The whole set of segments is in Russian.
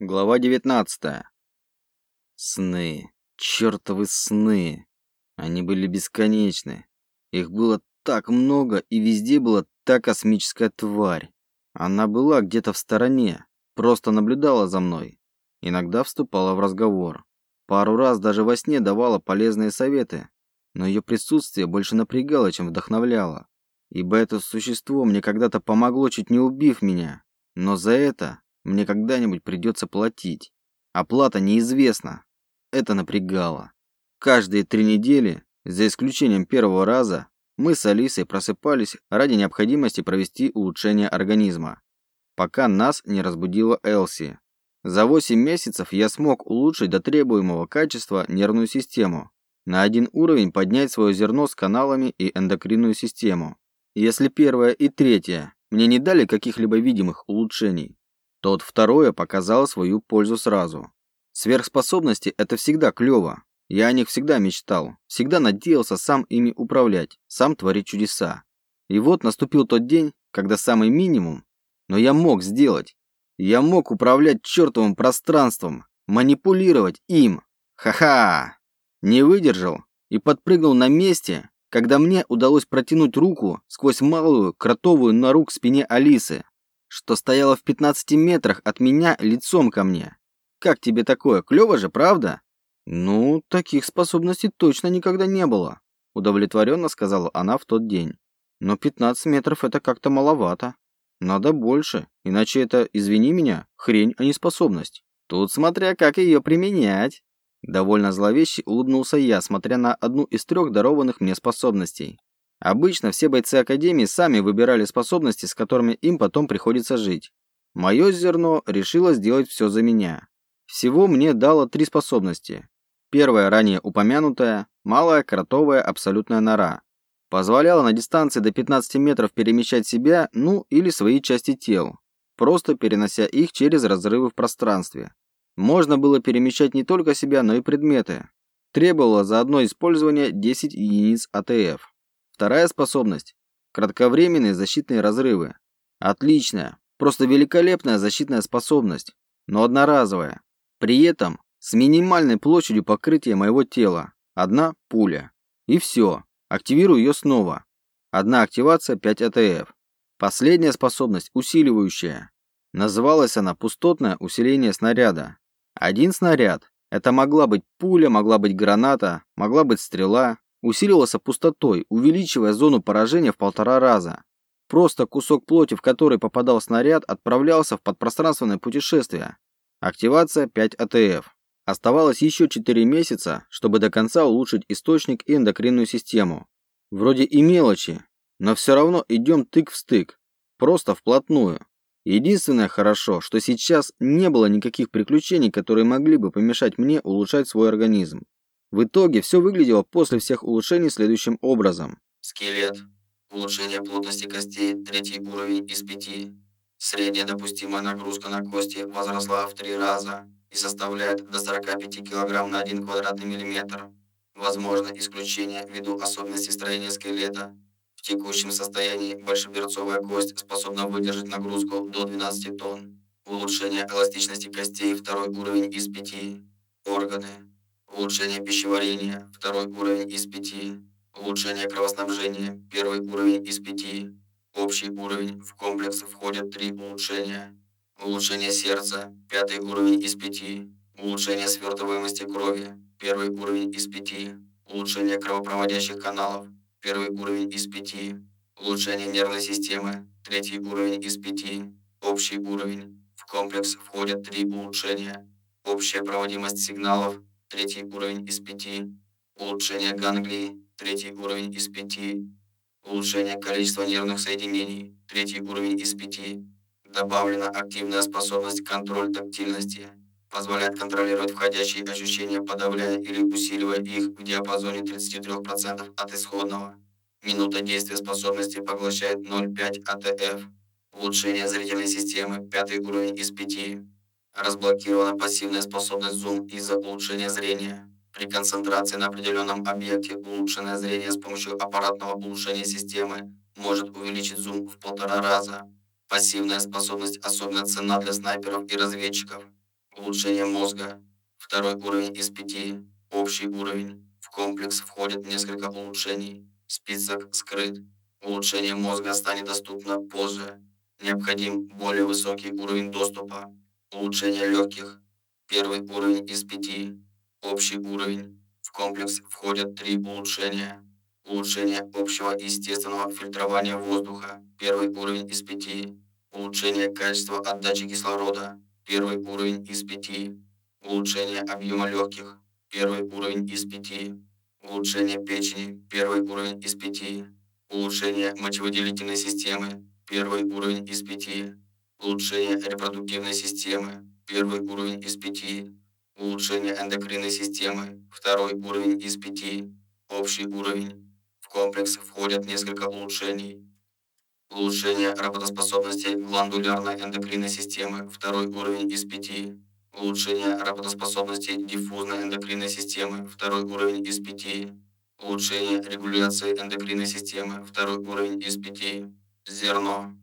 Глава 19. Сны. Чёртовы сны. Они были бесконечны. Их было так много, и везде была та космическая тварь. Она была где-то в стороне, просто наблюдала за мной. Иногда вступала в разговор. Пару раз даже во сне давала полезные советы, но ее присутствие больше напрягало, чем вдохновляло. Ибо это существо мне когда-то помогло, чуть не убив меня. Но за это мне когда-нибудь придется платить. Оплата неизвестна. Это напрягало. Каждые три недели, за исключением первого раза, мы с Алисой просыпались ради необходимости провести улучшение организма, пока нас не разбудила Элси. За 8 месяцев я смог улучшить до требуемого качества нервную систему, на один уровень поднять свое зерно с каналами и эндокринную систему. Если первое и третье мне не дали каких-либо видимых улучшений, то вот второе показало свою пользу сразу. Сверхспособности – это всегда клево. Я о них всегда мечтал, всегда надеялся сам ими управлять, сам творить чудеса. И вот наступил тот день, когда самый минимум, но я мог сделать. Я мог управлять чертовым пространством, манипулировать им. Ха-ха! Не выдержал и подпрыгнул на месте, когда мне удалось протянуть руку сквозь малую кротовую нору к спине Алисы что стояла в 15 метрах от меня лицом ко мне. Как тебе такое? Клево же, правда? Ну, таких способностей точно никогда не было, удовлетворенно сказала она в тот день. Но 15 метров это как-то маловато. Надо больше, иначе это, извини меня, хрень, а не способность. Тут смотря как ее применять. Довольно зловеще улыбнулся я, смотря на одну из трех дарованных мне способностей. Обычно все бойцы Академии сами выбирали способности, с которыми им потом приходится жить. Мое зерно решило сделать все за меня. Всего мне дало три способности. Первая, ранее упомянутая, малая кротовая абсолютная нора. Позволяла на дистанции до 15 метров перемещать себя, ну или свои части тел, просто перенося их через разрывы в пространстве. Можно было перемещать не только себя, но и предметы. Требовало за одно использование 10 единиц АТФ. Вторая способность – кратковременные защитные разрывы. Отличная, просто великолепная защитная способность, но одноразовая. При этом с минимальной площадью покрытия моего тела. Одна пуля. И все. Активирую ее снова. Одна активация 5 АТФ. Последняя способность усиливающая. Называлась она пустотное усиление снаряда. Один снаряд. Это могла быть пуля, могла быть граната, могла быть стрела, усиливался пустотой, увеличивая зону поражения в полтора раза. Просто кусок плоти, в который попадал снаряд, отправлялся в подпространственное путешествие. Активация 5 АТФ. Оставалось еще 4 месяца, чтобы до конца улучшить источник и эндокринную систему. Вроде и мелочи, но все равно идем тык в стык. Просто вплотную. Единственное хорошо, что сейчас не было никаких приключений, которые могли бы помешать мне улучшать свой организм. В итоге все выглядело после всех улучшений следующим образом. Скелет. Улучшение плотности костей, третий уровень из пяти. Средняя допустимая нагрузка на кости возросла в три раза и составляет до 45 кг на 1 квадратный миллиметр. Возможно исключение ввиду особенностей строения скелета. В текущем состоянии большеберцовая кость способна выдержать нагрузку до 12 тонн. Улучшение эластичности костей, второй уровень из пяти. Органы. Улучшение пищеварения. Второй уровень из пяти. Улучшение кровоснабжения. Первый уровень из пяти. Общий уровень. В комплекс входят три улучшения. Улучшение сердца. Пятый уровень из пяти. Улучшение свертываемости крови. Первый уровень из пяти. Улучшение кровопроводящих каналов. Первый уровень из пяти. Улучшение нервной системы. Третий уровень из пяти. Общий уровень. В комплекс входят три улучшения. Общая проводимость сигналов третий уровень из пяти. Улучшение ганглии, третий уровень из пяти. Улучшение количества нервных соединений, третий уровень из пяти. Добавлена активная способность контроль тактильности. Позволяет контролировать входящие ощущения, подавляя или усиливая их в диапазоне 33% от исходного. Минута действия способности поглощает 0,5 АТФ. Улучшение зрительной системы, пятый уровень из пяти. Разблокирована пассивная способность зум из-за улучшения зрения. При концентрации на определенном объекте улучшенное зрение с помощью аппаратного улучшения системы может увеличить зум в полтора раза. Пассивная способность особенно ценна для снайперов и разведчиков. Улучшение мозга. Второй уровень из пяти. Общий уровень. В комплекс входит несколько улучшений. Список скрыт. Улучшение мозга станет доступно позже. Необходим более высокий уровень доступа. Улучшение легких. Первый уровень из пяти. Общий уровень. В комплекс входят три улучшения. Улучшение общего естественного фильтрования воздуха. Первый уровень из пяти. Улучшение качества отдачи кислорода. Первый уровень из пяти. Улучшение объема легких. Первый уровень из пяти. Улучшение печени. Первый уровень из пяти. Улучшение мочевыделительной системы. Первый уровень из пяти. Улучшение репродуктивной системы. Первый уровень из пяти. Улучшение эндокринной системы. Второй уровень из пяти. Общий уровень комплекс входят несколько улучшений. Улучшение работоспособности гландулярной эндокринной системы, второй уровень из пяти. Улучшение работоспособности диффузной эндокринной системы, второй уровень из пяти. Улучшение регуляции эндокринной системы, второй уровень из пяти. Зерно.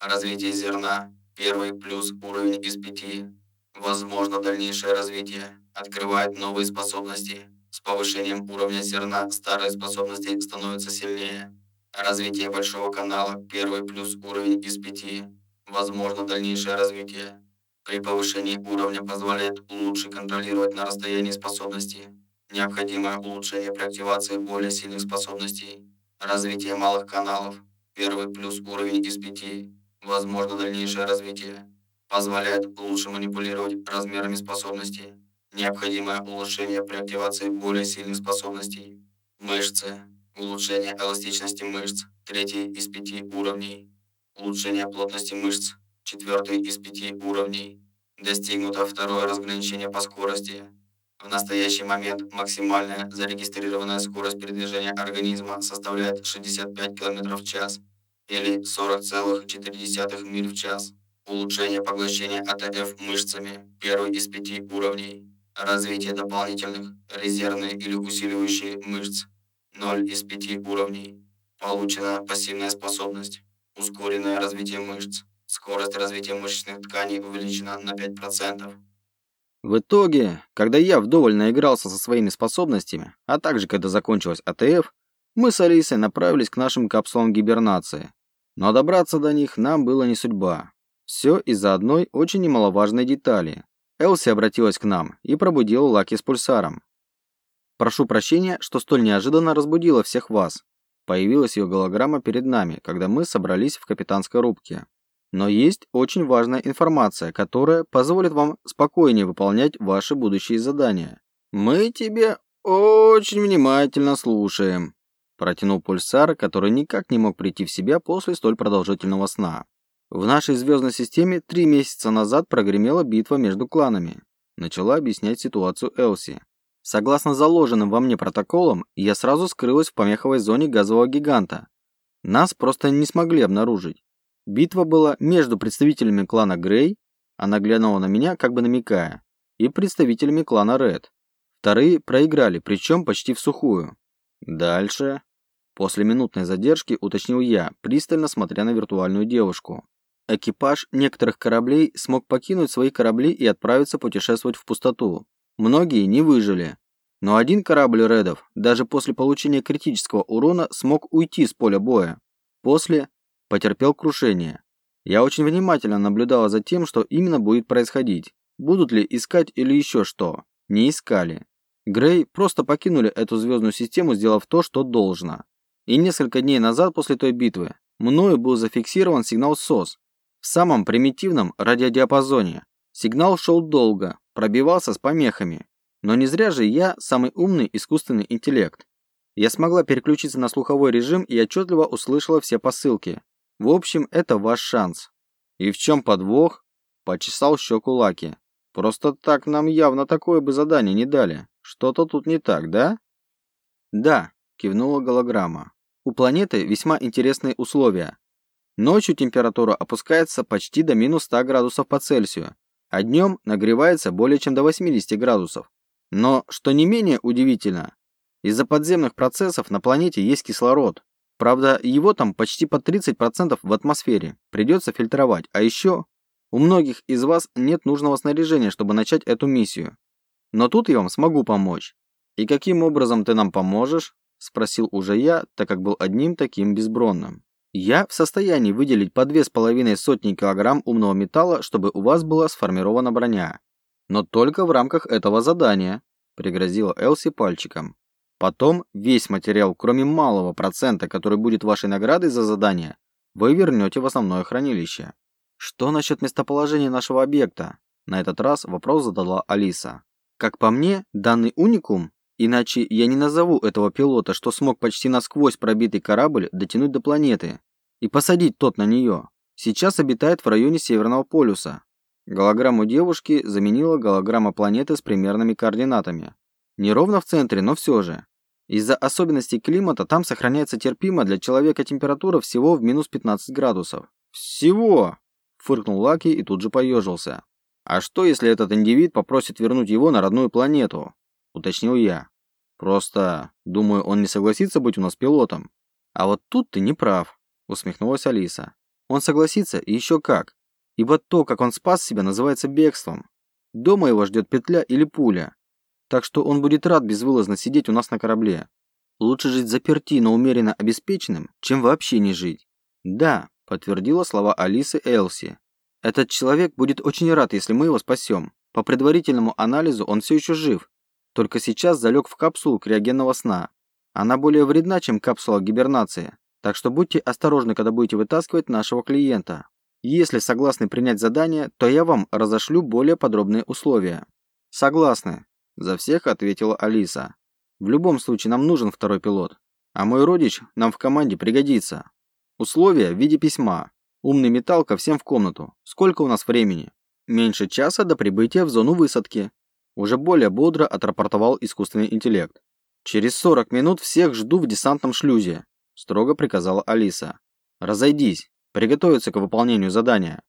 Развитие зерна, первый плюс уровень из пяти. Возможно дальнейшее развитие. Открывает новые способности. С повышением уровня зерна старые способности становятся сильнее. Развитие большого канала – первый плюс уровень из пяти. Возможно дальнейшее развитие. При повышении уровня позволяет лучше контролировать на расстоянии способности. Необходимое улучшение при активации более сильных способностей. Развитие малых каналов – первый плюс уровень из пяти. Возможно дальнейшее развитие. Позволяет лучше манипулировать размерами способностей. Необходимое улучшение при активации более сильных способностей. Мышцы. Улучшение эластичности мышц. Третий из пяти уровней. Улучшение плотности мышц. Четвертый из пяти уровней. Достигнуто второе разграничение по скорости. В настоящий момент максимальная зарегистрированная скорость передвижения организма составляет 65 км в час или 40,4 миль в час. Улучшение поглощения АТФ мышцами. Первый из пяти уровней. Развитие дополнительных, резервные или усиливающие мышц. 0 из 5 уровней. Получена пассивная способность. Ускоренное развитие мышц. Скорость развития мышечных тканей увеличена на 5%. В итоге, когда я вдоволь наигрался со своими способностями, а также когда закончилась АТФ, мы с Алисой направились к нашим капсулам гибернации. Но добраться до них нам было не судьба. Все из-за одной очень немаловажной детали. Элси обратилась к нам и пробудила Лаки с пульсаром. «Прошу прощения, что столь неожиданно разбудила всех вас». Появилась ее голограмма перед нами, когда мы собрались в капитанской рубке. Но есть очень важная информация, которая позволит вам спокойнее выполнять ваши будущие задания. Мы тебе очень внимательно слушаем, протянул пульсар, который никак не мог прийти в себя после столь продолжительного сна. В нашей звездной системе три месяца назад прогремела битва между кланами. Начала объяснять ситуацию Элси. Согласно заложенным во мне протоколам, я сразу скрылась в помеховой зоне газового гиганта. Нас просто не смогли обнаружить. Битва была между представителями клана Грей, она глянула на меня, как бы намекая, и представителями клана Ред. Вторые проиграли, причем почти в сухую. Дальше. После минутной задержки уточнил я, пристально смотря на виртуальную девушку. Экипаж некоторых кораблей смог покинуть свои корабли и отправиться путешествовать в пустоту. Многие не выжили. Но один корабль Редов даже после получения критического урона смог уйти с поля боя. После потерпел крушение. Я очень внимательно наблюдала за тем, что именно будет происходить. Будут ли искать или еще что. Не искали. Грей просто покинули эту звездную систему, сделав то, что должно. И несколько дней назад после той битвы мною был зафиксирован сигнал СОС, в самом примитивном радиодиапазоне. Сигнал шел долго, пробивался с помехами. Но не зря же я самый умный искусственный интеллект. Я смогла переключиться на слуховой режим и отчетливо услышала все посылки. В общем, это ваш шанс. И в чем подвох? Почесал щеку Лаки. Просто так нам явно такое бы задание не дали. Что-то тут не так, да? Да, кивнула голограмма. У планеты весьма интересные условия. Ночью температура опускается почти до минус 100 градусов по Цельсию, а днем нагревается более чем до 80 градусов. Но, что не менее удивительно, из-за подземных процессов на планете есть кислород. Правда, его там почти по 30% в атмосфере. Придется фильтровать. А еще У многих из вас нет нужного снаряжения, чтобы начать эту миссию. Но тут я вам смогу помочь. И каким образом ты нам поможешь? Спросил уже я, так как был одним таким безбронным. Я в состоянии выделить по две с половиной сотни килограмм умного металла, чтобы у вас была сформирована броня. Но только в рамках этого задания, пригрозила Элси пальчиком. Потом весь материал, кроме малого процента, который будет вашей наградой за задание, вы вернете в основное хранилище. Что насчет местоположения нашего объекта? На этот раз вопрос задала Алиса. Как по мне, данный уникум, иначе я не назову этого пилота, что смог почти насквозь пробитый корабль дотянуть до планеты и посадить тот на нее, сейчас обитает в районе Северного полюса. Голограмму девушки заменила голограмма планеты с примерными координатами. Не ровно в центре, но все же. Из-за особенностей климата там сохраняется терпимая для человека температура всего в минус 15 градусов. Всего! Фыркнул Лаки и тут же поежился. А что, если этот индивид попросит вернуть его на родную планету? Уточнил я. Просто, думаю, он не согласится быть у нас пилотом. А вот тут ты не прав, усмехнулась Алиса. Он согласится и еще как. Ибо то, как он спас себя, называется бегством. Дома его ждет петля или пуля. Так что он будет рад безвылазно сидеть у нас на корабле. Лучше жить заперти, но умеренно обеспеченным, чем вообще не жить. Да, подтвердила слова Алисы Элси. Этот человек будет очень рад, если мы его спасем. По предварительному анализу он все еще жив. Только сейчас залег в капсулу криогенного сна. Она более вредна, чем капсула гибернации. Так что будьте осторожны, когда будете вытаскивать нашего клиента. Если согласны принять задание, то я вам разошлю более подробные условия. Согласны, за всех ответила Алиса. В любом случае нам нужен второй пилот, а мой родич нам в команде пригодится. Условия в виде письма. Умный металл ко всем в комнату. Сколько у нас времени? Меньше часа до прибытия в зону высадки. Уже более бодро отрапортовал искусственный интеллект. Через 40 минут всех жду в десантном шлюзе, строго приказала Алиса. Разойдись, приготовиться к выполнению задания.